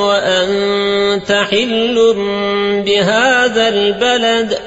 وأنت حل بهذا البلد.